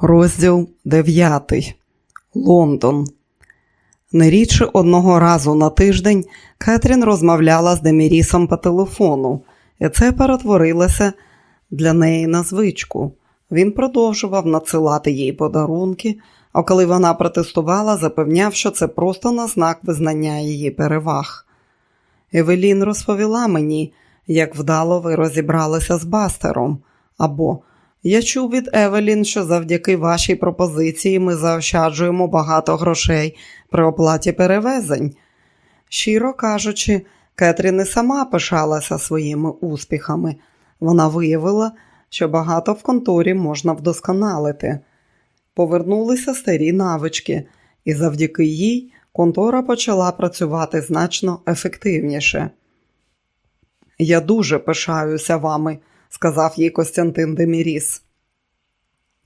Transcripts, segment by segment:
Розділ 9. Лондон. Не рідше одного разу на тиждень Кетрін розмовляла з Демірісом по телефону, і це перетворилося для неї на звичку. Він продовжував надсилати їй подарунки, а коли вона протестувала, запевняв, що це просто на знак визнання її переваг. Евелін розповіла мені, як вдало ви розібралися з Бастером, або я чув від Евелін, що завдяки вашій пропозиції ми заощаджуємо багато грошей при оплаті перевезень. Щиро кажучи, Кетрін і сама пишалася своїми успіхами. Вона виявила, що багато в конторі можна вдосконалити. Повернулися старі навички, і завдяки їй контора почала працювати значно ефективніше. Я дуже пишаюся вами сказав їй Костянтин Деміріс.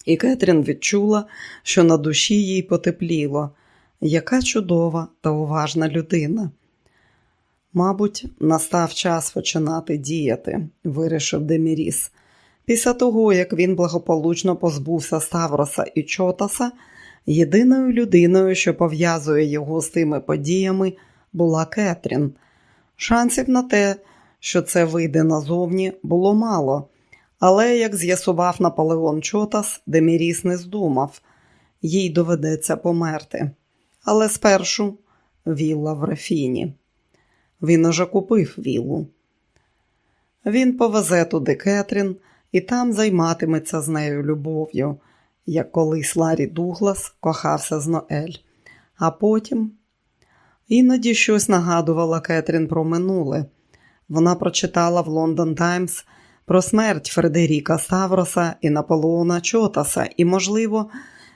І Кетрін відчула, що на душі їй потепліло. Яка чудова та уважна людина. Мабуть, настав час починати діяти, вирішив Деміріс. Після того, як він благополучно позбувся Ставроса і Чотаса, єдиною людиною, що пов'язує його з тими подіями, була Кетрін. Шансів на те, що це вийде назовні, було мало, але, як з'ясував Наполеон Чотас, Деміріс не здумав, їй доведеться померти. Але спершу вілла в Рафіні. Він уже купив віллу. Він повезе туди Кетрін і там займатиметься з нею любов'ю, як колись Ларі Дуглас кохався з Ноель. А потім іноді щось нагадувала Кетрін про минуле. Вона прочитала в Лондон Таймс про смерть Фредеріка Ставроса і Наполеона Чотаса і, можливо,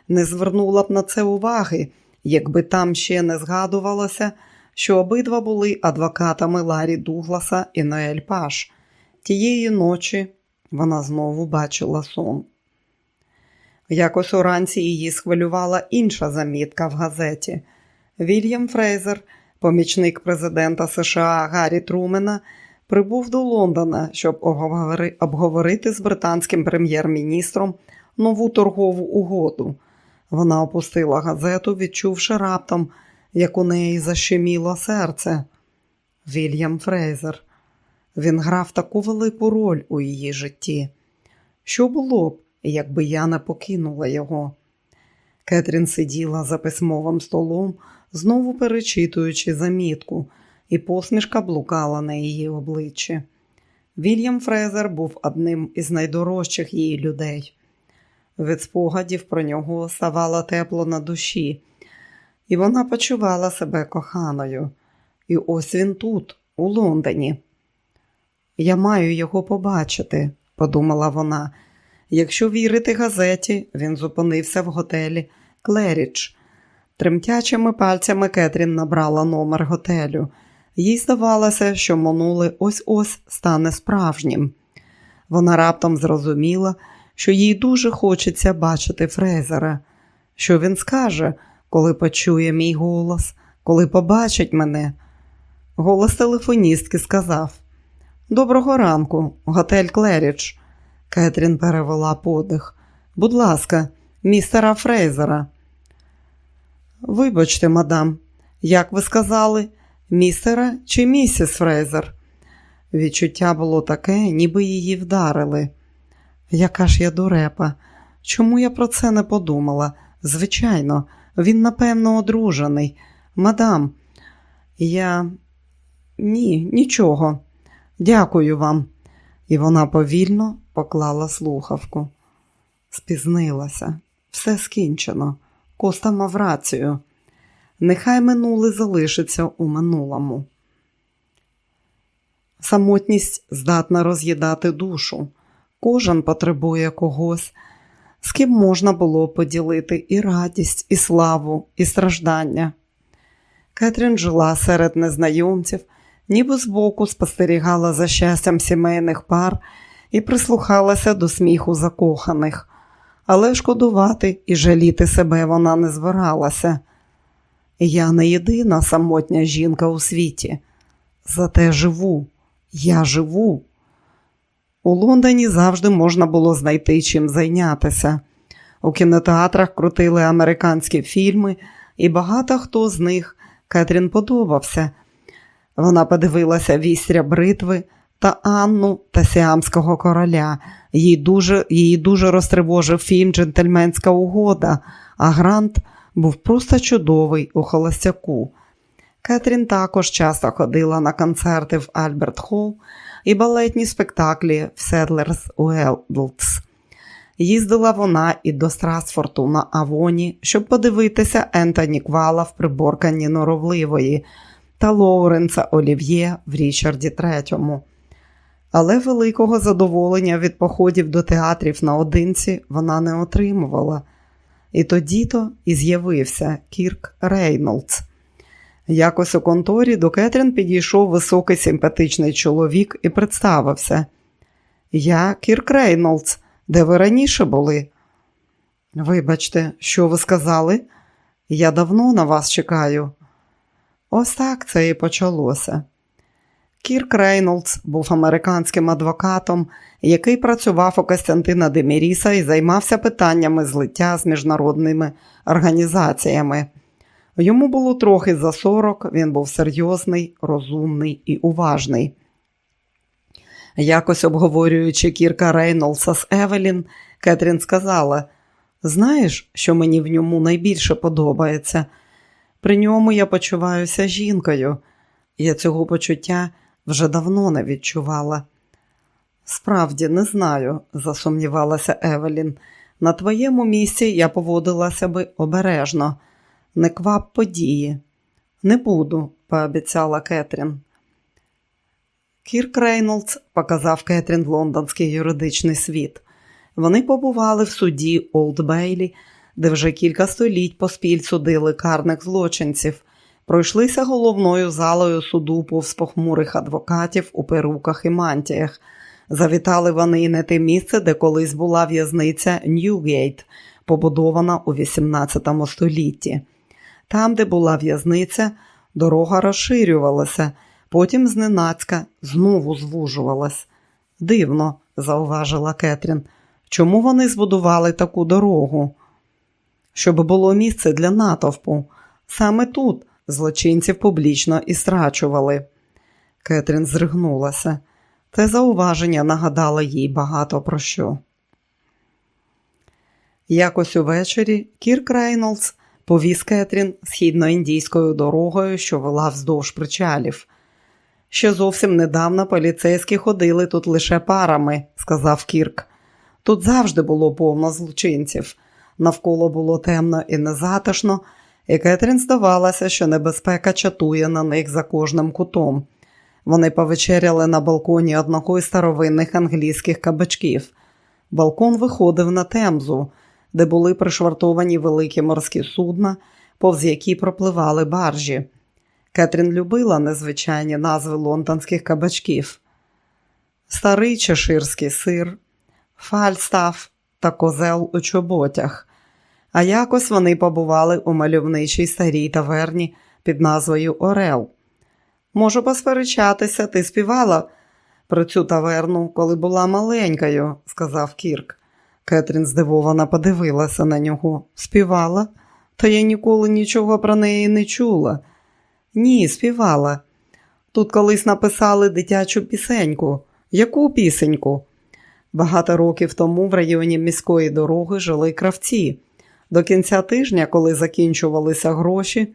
не звернула б на це уваги, якби там ще не згадувалося, що обидва були адвокатами Ларі Дугласа і Ноель Паш. Тієї ночі вона знову бачила сон. Якось уранці її схвилювала інша замітка в газеті. Вільям Фрейзер – помічник президента США Гаррі Трумена, прибув до Лондона, щоб обговорити з британським прем'єр-міністром нову торгову угоду. Вона опустила газету, відчувши раптом, як у неї защеміло серце. Вільям Фрейзер. Він грав таку велику роль у її житті. Що було б, якби я не покинула його? Кетрін сиділа за письмовим столом, знову перечитуючи замітку, і посмішка блукала на її обличчі. Вільям Фрезер був одним із найдорожчих її людей. Від спогадів про нього ставало тепло на душі, і вона почувала себе коханою. І ось він тут, у Лондоні. Я маю його побачити, подумала вона. Якщо вірити газеті, він зупинився в готелі Клеріч, Тремтячими пальцями Кетрін набрала номер готелю. Їй здавалося, що минуле ось ось стане справжнім. Вона раптом зрозуміла, що їй дуже хочеться бачити Фрейзера. Що він скаже, коли почує мій голос, коли побачить мене. Голос телефоністки сказав: Доброго ранку, готель Клеріч. Кетрін перевела подих. Будь ласка, містера Фрейзера. Вибачте, мадам, як ви сказали, містера чи місіс Фрейзер? Відчуття було таке, ніби її вдарили. Яка ж я дурепа? Чому я про це не подумала? Звичайно, він, напевно, одружений. Мадам, я ні, нічого. Дякую вам. І вона повільно поклала слухавку. Спізнилася, все скінчено. Коста мав рацію. Нехай минуле залишиться у минулому. Самотність здатна роз'їдати душу. Кожен потребує когось, з ким можна було поділити і радість, і славу, і страждання. Кетрін жила серед незнайомців, ніби збоку спостерігала за щастям сімейних пар і прислухалася до сміху закоханих але шкодувати і жаліти себе вона не збиралася. Я не єдина самотня жінка у світі, зате живу, я живу. У Лондоні завжди можна було знайти чим зайнятися. У кінотеатрах крутили американські фільми, і багато хто з них Кетрін подобався. Вона подивилася вістря бритви та Анну та Сіамського короля. Її дуже, її дуже розтривожив фільм Джентльменська угода, а Грант був просто чудовий у холостяку. Кетрін також часто ходила на концерти в Альберт Холл і балетні спектаклі в Седлерс Уелдлс. Їздила вона і до Страсфорту на Авоні, щоб подивитися Ентоні Квала в приборканні норовливої та Лоуренса Олів'є в Річарді Третьому. Але великого задоволення від походів до театрів наодинці вона не отримувала. І тоді то і з'явився Кірк Рейнолдс. Якось у конторі до Кетрін підійшов високий симпатичний чоловік і представився. Я Кірк Рейнолдс, де ви раніше були? Вибачте, що ви сказали? Я давно на вас чекаю. Ось так це і почалося. Кірк Рейнолдс був американським адвокатом, який працював у Костянтина Деміріса і займався питаннями злиття з міжнародними організаціями. Йому було трохи за сорок, він був серйозний, розумний і уважний. Якось обговорюючи Кірка Рейнолдса з Евелін, Кетрін сказала: Знаєш, що мені в ньому найбільше подобається? При ньому я почуваюся жінкою. Я цього почуття вже давно не відчувала. Справді, не знаю, засумнівалася Евелін. На твоєму місці я поводилася би обережно, не квап події. Не буду, пообіцяла Кетрін. Кірк Рейнолдс показав Кетрін лондонський юридичний світ. Вони побували в суді Олд Бейлі, де вже кілька століть поспіль судили карних злочинців, пройшлися головною залою суду повз похмурих адвокатів у перуках і мантіях. Завітали вони і на те місце, де колись була в'язниця Ньюгейт, побудована у XVIII столітті. Там, де була в'язниця, дорога розширювалася, потім зненацька знову звужувалась. Дивно, зауважила Кетрін, чому вони збудували таку дорогу? Щоб було місце для натовпу. Саме тут злочинців публічно і страчували. Кетрін зригнулася. Те зауваження нагадало їй багато про що. Якось увечері Кірк Рейнолдс повіз Кетрін східноіндійською дорогою, що вела вздовж причалів. Ще зовсім недавно поліцейські ходили тут лише парами, сказав Кірк. Тут завжди було повно злочинців. Навколо було темно і незатишно, і Кетрін здавалося, що небезпека чатує на них за кожним кутом. Вони повечеряли на балконі одного із старовинних англійських кабачків. Балкон виходив на темзу, де були пришвартовані великі морські судна, повз які пропливали баржі. Кетрін любила незвичайні назви лондонських кабачків: Старий чеширський сир, фальстаф та козел у чоботях. А якось вони побували у мальовничій старій таверні під назвою Орел. Можу посперечатися, ти співала про цю таверну, коли була маленькою, сказав Кірк. Кетрін здивовано подивилася на нього. Співала, та я ніколи нічого про неї не чула. Ні, співала. Тут колись написали дитячу пісеньку. Яку пісеньку? Багато років тому в районі міської дороги жили кравці. До кінця тижня, коли закінчувалися гроші,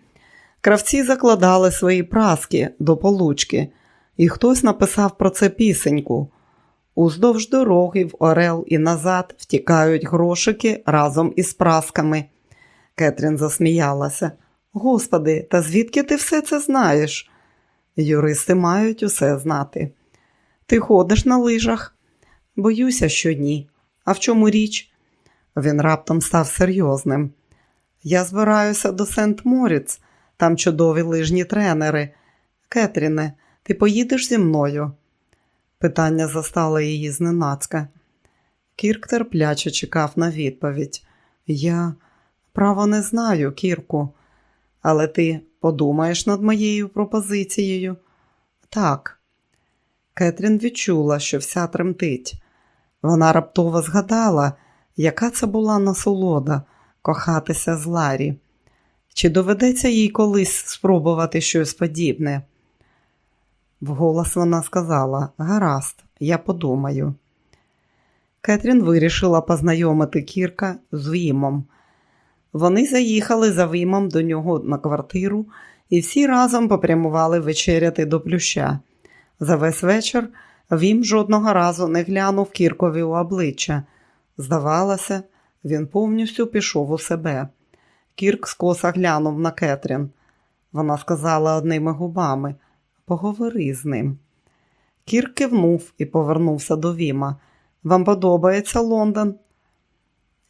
кравці закладали свої праски до получки, і хтось написав про це пісеньку. Уздовж дороги в Орел і назад втікають грошики разом із прасками. Кетрін засміялася. Господи, та звідки ти все це знаєш? Юристи мають усе знати. Ти ходиш на лижах? Боюся, що ні. А в чому річ? Він раптом став серйозним. Я збираюся до Сент Моріц, там чудові лижні тренери. Кетріне, ти поїдеш зі мною? Питання застало її зненацька. Кірк терпляче чекав на відповідь. Я право не знаю, Кірку, але ти подумаєш над моєю пропозицією? Так. Кетрін відчула, що вся тремтить. Вона раптово згадала, Яка це була насолода кохатися з Ларі? Чи доведеться їй колись спробувати щось подібне? Вголос вона сказала Гаразд, я подумаю. Кетрін вирішила познайомити Кірка з Вімом. Вони заїхали за Вімом до нього на квартиру і всі разом попрямували вечеряти до плюща. За весь вечір Вім жодного разу не глянув Кіркові у обличчя. Здавалося, він повністю пішов у себе. Кірк скоса глянув на Кетрін. Вона сказала одними губами поговори з ним. Кірк кивнув і повернувся до Віма. Вам подобається Лондон?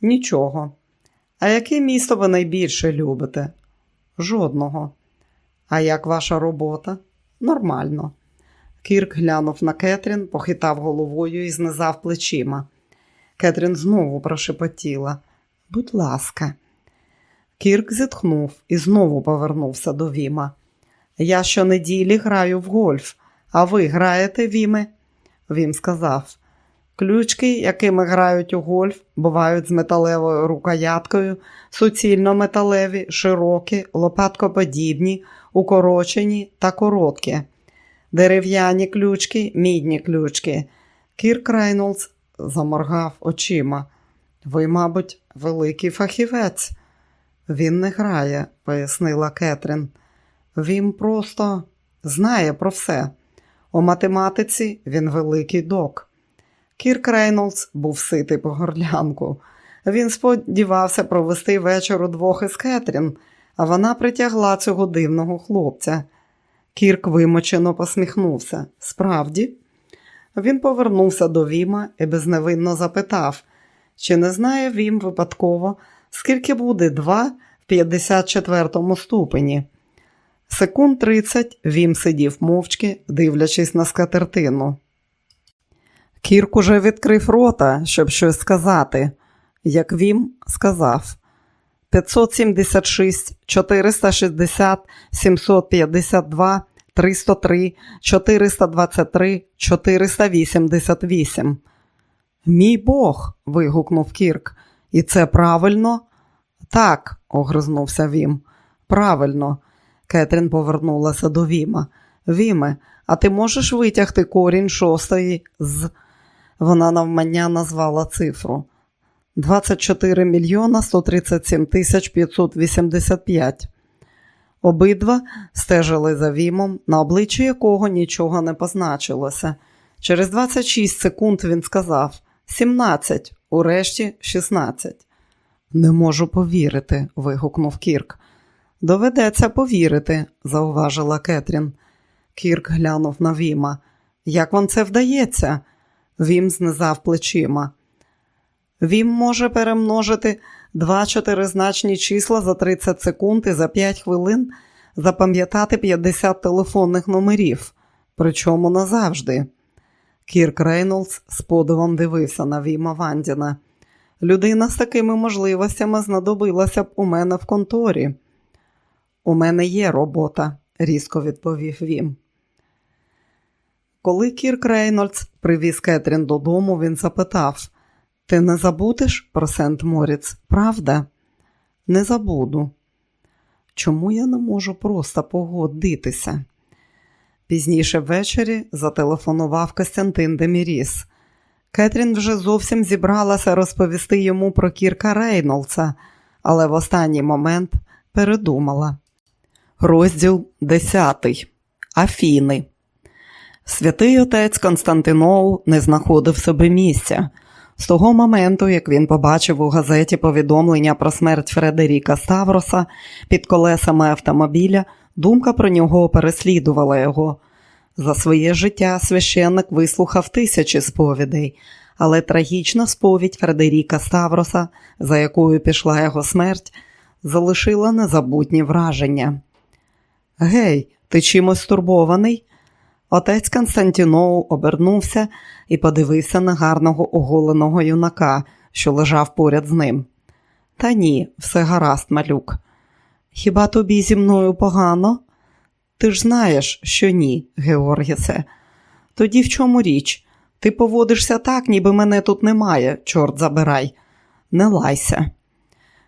Нічого. А яке місто ви найбільше любите? Жодного. А як ваша робота? Нормально. Кірк глянув на Кетрін, похитав головою і знизав плечима. Кетрін знову прошепотіла. Будь ласка. Кірк зітхнув і знову повернувся до Віма. Я щонеділі граю в гольф, а ви граєте Віме? Він сказав. Ключки, якими грають у гольф, бувають з металевою рукояткою, суцільно металеві, широкі, лопаткоподібні, укорочені та короткі. Дерев'яні ключки, мідні ключки. Кірк Рейнолдс заморгав очима. Ви, мабуть, великий фахівець. Він не грає, пояснила Кетрін. Він просто знає про все. У математиці він великий док. Кірк Рейнолдс був ситий по горлянку. Він сподівався провести вечір удвох із Кетрін, а вона притягла цього дивного хлопця. Кірк вимочено посміхнувся. Справді, він повернувся до Віма і безневинно запитав, чи не знає Вім випадково, скільки буде два в 54 ступені. Секунд тридцять Вім сидів мовчки, дивлячись на скатертину. Кірк уже відкрив рота, щоб щось сказати, як Вім сказав 576, 460, 752, 303, 423, 488. Мій Бог. вигукнув Кірк. І це правильно? Так, огризнувся Вім. Правильно. Кетрін повернулася до Віма. Віме, а ти можеш витягти корінь шостої з. Вона навмання назвала цифру 24 мільйона 137 тисяч 585. Обидва стежили за Вімом, на обличчі якого нічого не позначилося. Через 26 секунд він сказав 17, урешті 16. Не можу повірити, вигукнув Кірк. Доведеться повірити, зауважила Кетрін. Кірк глянув на Віма. Як вам це вдається? Вім знизав плечима. Вім може перемножити два чотиризначні числа за 30 секунд і за 5 хвилин запам'ятати 50 телефонних номерів, причому назавжди. Кірк Рейнолдс з подивом дивився на Віма Вандіна. Людина з такими можливостями знадобилася б у мене в конторі. У мене є робота, різко відповів Вім. Коли Кірк Рейнольдс привіз Кетрін додому, він запитав: Ти не забудеш про Сент Моріц, правда? Не забуду. Чому я не можу просто погодитися? Пізніше ввечері зателефонував Костянтин Деміріс. Кетрін вже зовсім зібралася розповісти йому про Кірка Рейнолдса, але в останній момент передумала. Розділ 10. Афіни. Святий отець Константинов не знаходив собі місця. З того моменту, як він побачив у газеті повідомлення про смерть Фредеріка Ставроса під колесами автомобіля, думка про нього переслідувала його. За своє життя священник вислухав тисячі сповідей, але трагічна сповідь Фредеріка Ставроса, за якою пішла його смерть, залишила незабутні враження. Гей, ти чимось стурбований? Отець Константіноу обернувся і подивився на гарного оголеного юнака, що лежав поряд з ним. Та ні, все гаразд, малюк. Хіба тобі зі мною погано? Ти ж знаєш, що ні, Георгісе. Тоді в чому річ? Ти поводишся так, ніби мене тут немає, чорт забирай. не лайся.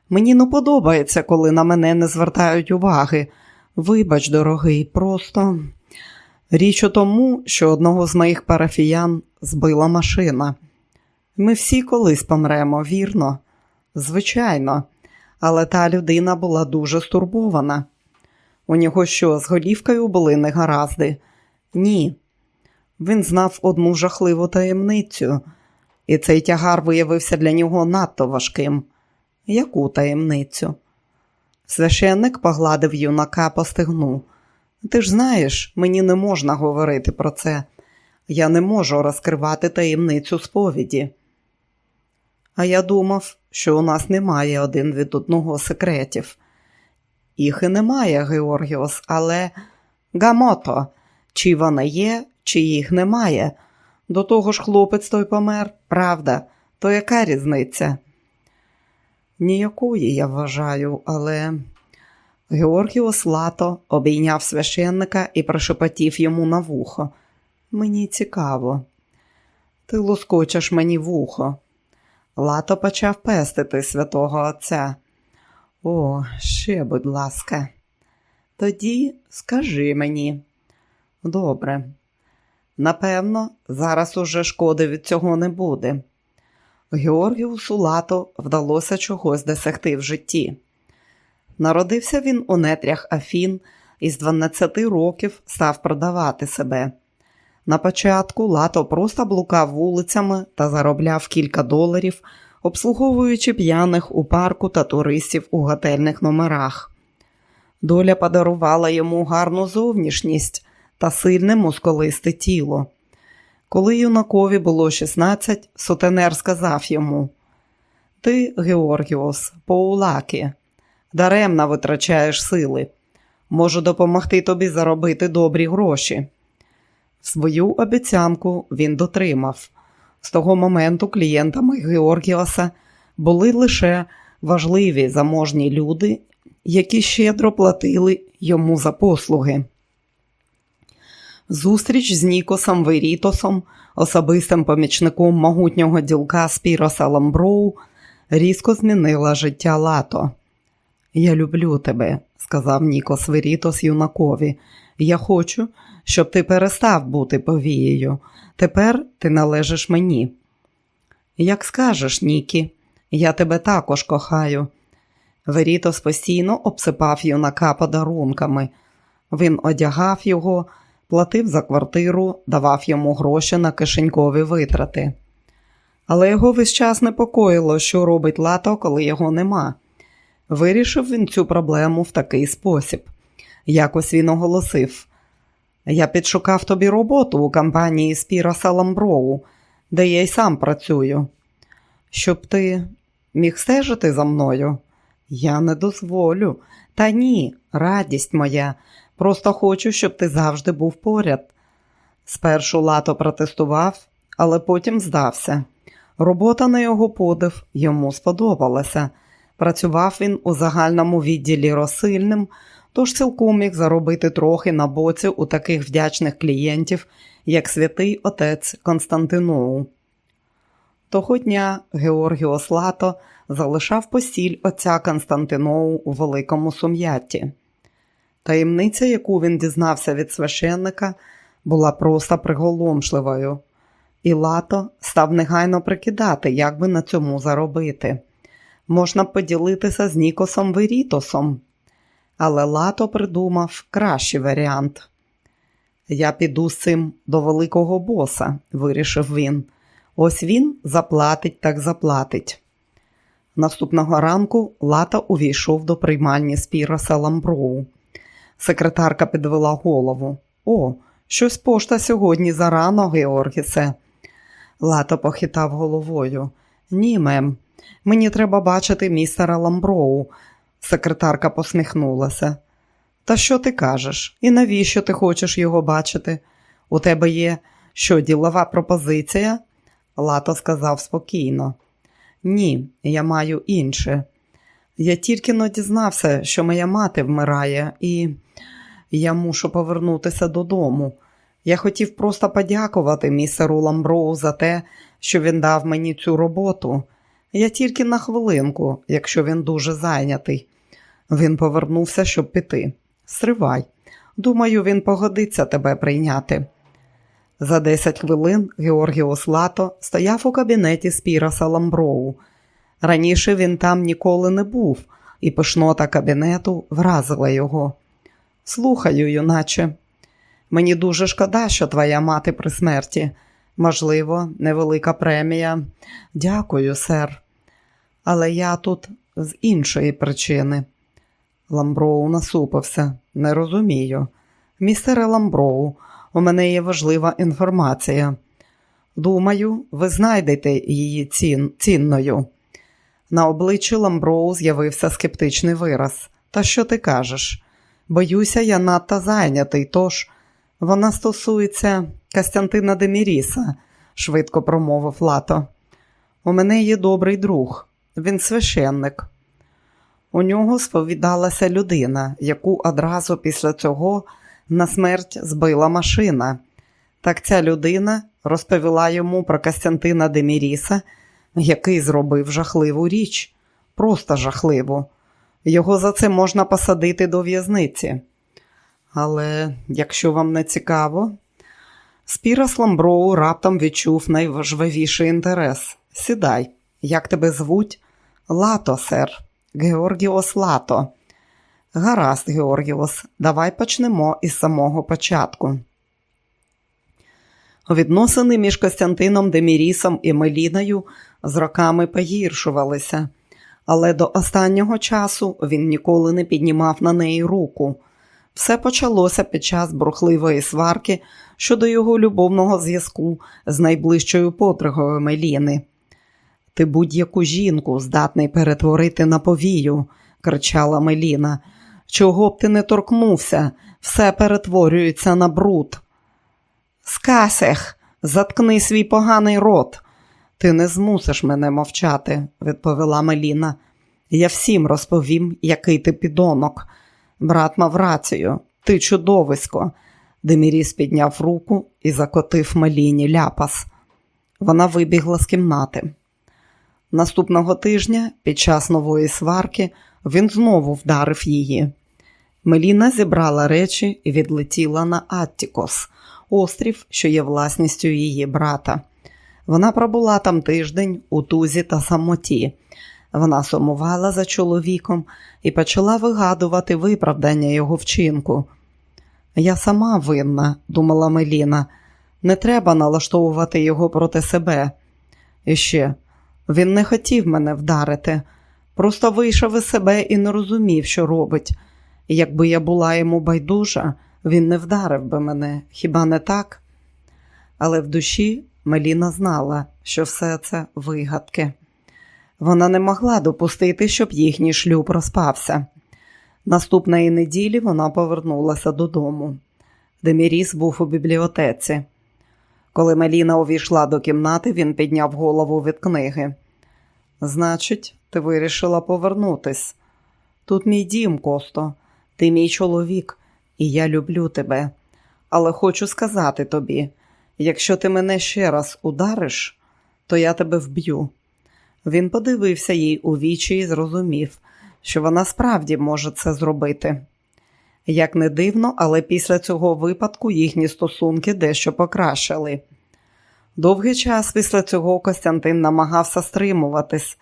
Мені не подобається, коли на мене не звертають уваги. Вибач, дорогий, просто річ у тому, що одного з моїх парафіян збила машина. Ми всі колись помремо, вірно? Звичайно, але та людина була дуже стурбована. У нього що, з голівкою були негаразди? Ні. Він знав одну жахливу таємницю, і цей тягар виявився для нього надто важким. Яку таємницю? Священник погладив юнака по стегну. Ти ж знаєш, мені не можна говорити про це. Я не можу розкривати таємницю сповіді. А я думав, що у нас немає один від одного секретів. Їх і немає, Георгіос, але Гамото, чи вони є, чи їх немає. До того ж хлопець той помер, правда, то яка різниця? Ніякої я вважаю, але Георгіос Лато обійняв священника і прошепотів йому на вухо. Мені цікаво. Ти лоскочеш мені вухо. Лато почав пестити святого Отця. О, ще, будь ласка, тоді скажи мені. Добре. Напевно, зараз уже шкоди від цього не буде. Георгіусу Лато вдалося чогось досягти в житті. Народився він у нетрях Афін і з 12 років став продавати себе. На початку лато просто блукав вулицями та заробляв кілька доларів, обслуговуючи п'яних у парку та туристів у готельних номерах. Доля подарувала йому гарну зовнішність та сильне мускулисте тіло. Коли юнакові було 16, сутенер сказав йому: Ти, Георгіос, поулаки, даремно витрачаєш сили. Можу допомогти тобі заробити добрі гроші. Свою обіцянку він дотримав. З того моменту клієнтами Георгіоса були лише важливі заможні люди, які щедро платили йому за послуги. Зустріч з Нікосом Верітосом, особистим помічником могутнього ділка Спіроса Ламброу, різко змінила життя лато. Я люблю тебе, сказав Нікос Верітос юнакові. Я хочу, щоб ти перестав бути повією. Тепер ти належиш мені. Як скажеш, Нікі, я тебе також кохаю. Верітос постійно обсипав юнака подарунками. Він одягав його, платив за квартиру, давав йому гроші на кишенькові витрати. Але його весь час непокоїло, що робить лато, коли його нема. Вирішив він цю проблему в такий спосіб. Якось він оголосив: Я підшукав тобі роботу у компанії Спіроса Ламброу, де я й сам працюю. Щоб ти міг стежити за мною? Я не дозволю. Та ні, радість моя. Просто хочу, щоб ти завжди був поряд. Спершу лато протестував, але потім здався. Робота на його подив йому сподобалася. Працював він у загальному відділі розсильним, тож цілком міг заробити трохи на боці у таких вдячних клієнтів, як святий отець Константиноу. Того дня Георгіос Лато залишав постіль отця Константиноу у великому сум'ятті. Таємниця, яку він дізнався від священника, була просто приголомшливою, і лато став негайно прикидати, як би на цьому заробити. Можна поділитися з Нікосом Верітосом, але лато придумав кращий варіант. Я піду з цим до великого боса, вирішив він. Ось він заплатить так заплатить. Наступного ранку Лата увійшов до приймальні Спіроса Ламброу. Секретарка підвела голову. О, щось пошта сьогодні зарано, Георгісе. Лата похитав головою. Ні, мем, мені треба бачити містера Ламброу. Секретарка посміхнулася. Та що ти кажеш? І навіщо ти хочеш його бачити? У тебе є що, ділова пропозиція? Лато сказав спокійно. Ні, я маю інше. Я тільки но дізнався, що моя мати вмирає, і я мушу повернутися додому. Я хотів просто подякувати містеру Ламброу за те, що він дав мені цю роботу. Я тільки на хвилинку, якщо він дуже зайнятий. Він повернувся, щоб піти. Стривай. Думаю, він погодиться тебе прийняти. За 10 хвилин Георгіус Лато стояв у кабінеті Спіраса Ламброу. Раніше він там ніколи не був, і пишнота кабінету вразила його. Слухаю, юначе, мені дуже шкода, що твоя мати при смерті. Можливо, невелика премія. Дякую, сер. Але я тут з іншої причини. Ламброу насупився. Не розумію. Містере Ламброу, у мене є важлива інформація. Думаю, ви знайдете її цін... цінною. На обличчі Ламброу з'явився скептичний вираз. Та що ти кажеш? Боюся, я надто зайнятий, тож вона стосується Костянтина Деміріса, швидко промовив Лато. У мене є добрий друг, він священник. У нього сповідалася людина, яку одразу після цього на смерть збила машина. Так ця людина розповіла йому про Костянтина Деміріса, який зробив жахливу річ, просто жахливу. Його за це можна посадити до в'язниці. Але якщо вам не цікаво, Спірас Ламброу раптом відчув найважливіший інтерес. Сідай, як тебе звуть? Лато, сер, Георгіос Лато. Гаразд, Георгіос, давай почнемо із самого початку. Відносини між Костянтином Демірісом і Меліною з роками погіршувалися, але до останнього часу він ніколи не піднімав на неї руку. Все почалося під час бурхливої сварки щодо його любовного зв'язку з найближчою потригою Меліни. Ти будь-яку жінку здатний перетворити на повію, кричала Меліна. Чого б ти не торкнувся, все перетворюється на бруд. Скасех, заткни свій поганий рот. Ти не змусиш мене мовчати, відповіла Меліна. Я всім розповім, який ти підонок. Брат мав рацію, ти чудовисько. Деміріс підняв руку і закотив Меліні ляпас. Вона вибігла з кімнати. Наступного тижня, під час нової сварки, він знову вдарив її. Меліна зібрала речі і відлетіла на Аттікос, острів, що є власністю її брата. Вона пробула там тиждень у тузі та самоті. Вона сумувала за чоловіком і почала вигадувати виправдання його вчинку. Я сама винна, думала Меліна, не треба налаштовувати його проти себе. І ще він не хотів мене вдарити, просто вийшов із себе і не розумів, що робить. Якби я була йому байдужа, він не вдарив би мене, хіба не так? Але в душі Меліна знала, що все це вигадки. Вона не могла допустити, щоб їхній шлюб розпався. Наступної неділі вона повернулася додому. Деміріс був у бібліотеці. Коли Меліна увійшла до кімнати, він підняв голову від книги. Значить, ти вирішила повернутись. Тут мій дім, Косто, ти мій чоловік, і я люблю тебе. Але хочу сказати тобі: якщо ти мене ще раз удариш, то я тебе вб'ю. Він подивився їй у вічі і зрозумів, що вона справді може це зробити. Як не дивно, але після цього випадку їхні стосунки дещо покращили. Довгий час після цього Костянтин намагався стримуватись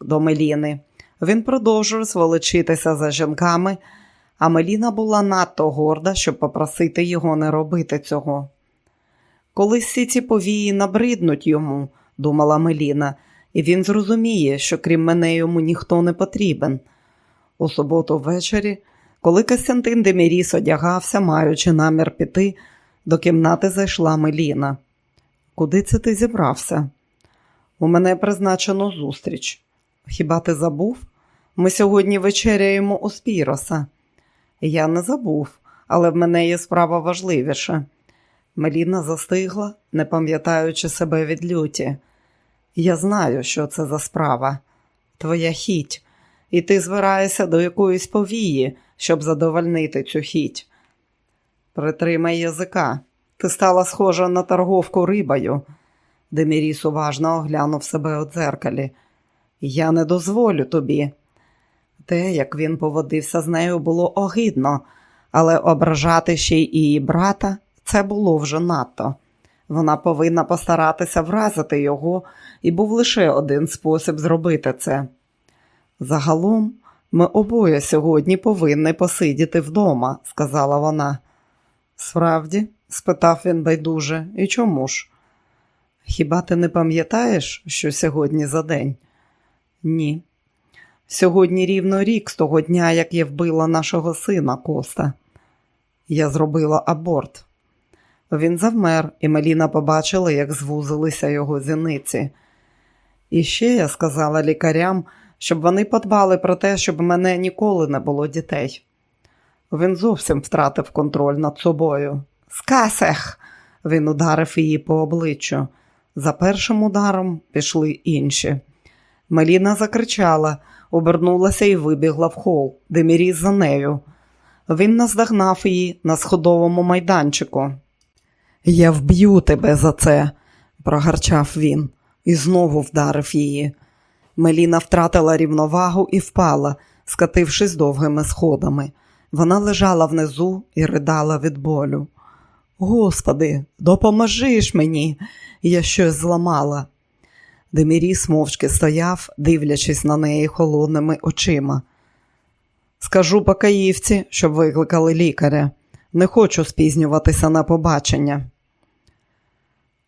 до Меліни. Він продовжував зволочитися за жінками, а Меліна була надто горда, щоб попросити його не робити цього. Коли всі ці повії набриднуть йому, думала Меліна, і він зрозуміє, що крім мене йому ніхто не потрібен. У суботу ввечері, коли Костянтин Деміріс одягався, маючи намір піти, до кімнати зайшла Меліна. Куди це ти зібрався? У мене призначено зустріч. Хіба ти забув? Ми сьогодні вечеряємо у Спіроса. Я не забув, але в мене є справа важливіша. Меліна застигла, не пам'ятаючи себе від люті. Я знаю, що це за справа. Твоя хіть, і ти збираєшся до якоїсь повії, щоб задовольнити цю хіть. Притримай язика. Ти стала схожа на торговку рибою. Деміріс уважно оглянув себе у дзеркалі. Я не дозволю тобі. Те, як він поводився з нею, було огидно, але ображати ще й її брата це було вже надто. Вона повинна постаратися вразити його, і був лише один спосіб зробити це. Загалом, ми обоє сьогодні повинні посидіти вдома, сказала вона. Справді? Спитав він байдуже, і чому ж? Хіба ти не пам'ятаєш, що сьогодні за день? Ні. Сьогодні рівно рік з того дня, як я вбила нашого сина Коста. Я зробила аборт. Він завмер, і Меліна побачила, як звузилися його зіниці. І ще я сказала лікарям, щоб вони подбали про те, щоб мене ніколи не було дітей. Він зовсім втратив контроль над собою. Скасех! Він ударив її по обличчю. За першим ударом пішли інші. Меліна закричала, обернулася і вибігла в хол, де міріз за нею. Він наздогнав її на сходовому майданчику. Я вб'ю тебе за це, прогарчав він і знову вдарив її. Меліна втратила рівновагу і впала, скатившись довгими сходами. Вона лежала внизу і ридала від болю. Господи, допоможи ж мені, я щось зламала. Деміріс мовчки стояв, дивлячись на неї холодними очима. Скажу покаївці, щоб викликали лікаря. Не хочу спізнюватися на побачення.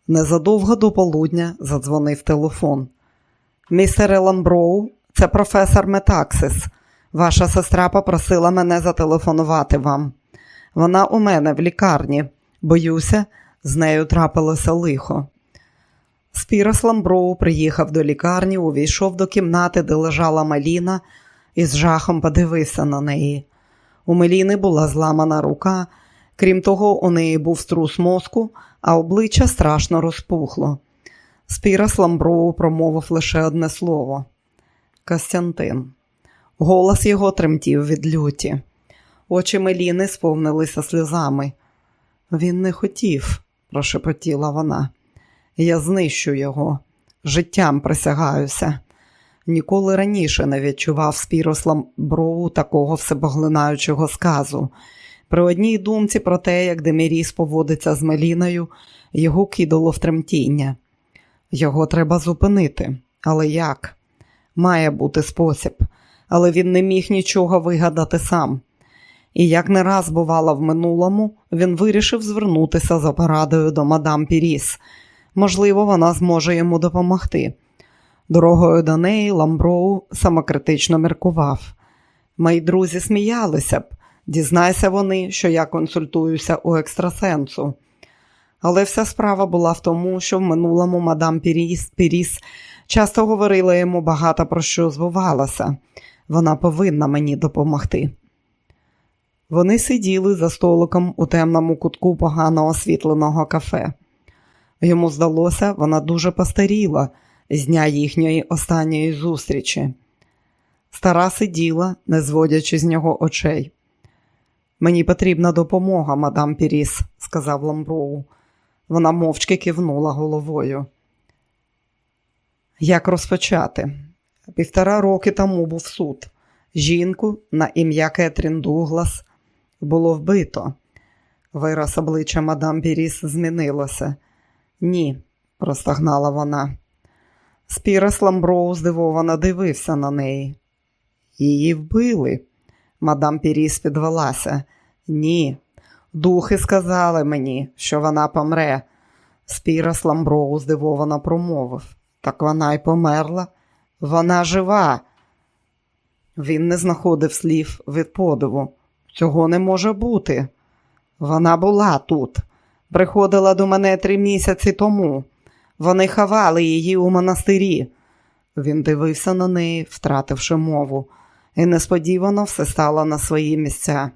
Незадовго до полудня задзвонив телефон. Містере Ламброу, це професор Метаксис. Ваша сестра попросила мене зателефонувати вам. Вона у мене в лікарні. Боюся, з нею трапилося лихо. Спірос Ламброу приїхав до лікарні, увійшов до кімнати, де лежала Маліна, і з жахом подивився на неї. У Меліни була зламана рука, крім того, у неї був струс мозку, а обличчя страшно розпухло. Спірос Ламброу промовив лише одне слово Костянтин. Голос його тремтів від люті. Очі Меліни сповнилися сльозами. Він не хотів, прошепотіла вона. Я знищу його, життям присягаюся. Ніколи раніше не відчував спірослам брову такого всепоглинаючого сказу. При одній думці про те, як Деміріс поводиться з Меліною, його кидало в тремтіння. Його треба зупинити. Але як? Має бути спосіб, але він не міг нічого вигадати сам. І як не раз бувало в минулому, він вирішив звернутися за порадою до мадам Піріс. Можливо, вона зможе йому допомогти. Дорогою до неї Ламброу самокритично міркував. Мої друзі сміялися б, дізнайся вони, що я консультуюся у екстрасенсу. Але вся справа була в тому, що в минулому мадам Піріс, Піріс часто говорила йому багато про що збувалося. Вона повинна мені допомогти. Вони сиділи за столиком у темному кутку погано освітленого кафе. Йому здалося, вона дуже постаріла з дня їхньої останньої зустрічі. Стара сиділа, не зводячи з нього очей. Мені потрібна допомога, мадам Піріс, сказав Ламброу. Вона мовчки кивнула головою. Як розпочати? Півтора роки тому був суд. Жінку на ім'я Кетрін Дуглас було вбито. Вираз обличчя мадам Піріс змінилося. Ні, простогнала вона. Спірас Ламброу здивовано дивився на неї. Її вбили. Мадам Піріс підвелася. Ні. Духи сказали мені, що вона помре. Спірас Ламброу здивовано промовив. Так вона й померла. Вона жива. Він не знаходив слів від подиву. Цього не може бути. Вона була тут, приходила до мене три місяці тому. Вони ховали її у монастирі. Він дивився на неї, втративши мову, і несподівано все стало на свої місця.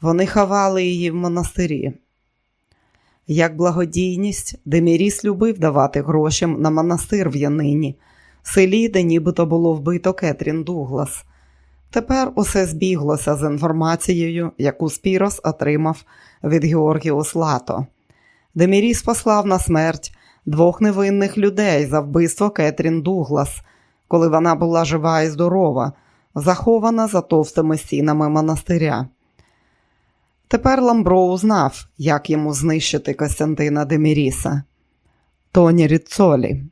Вони ховали її в монастирі. Як благодійність, Деміріс любив давати гроші на монастир в Янині, селі, де нібито було вбито Кетрін Дуглас. Тепер усе збіглося з інформацією, яку Спірос отримав від Георгіус Лато. Деміріс послав на смерть двох невинних людей за вбивство Кетрін Дуглас, коли вона була жива і здорова, захована за товстими стінами монастиря. Тепер Ламброу знав, як йому знищити Костянтина Деміріса. Тоні Ріцолі.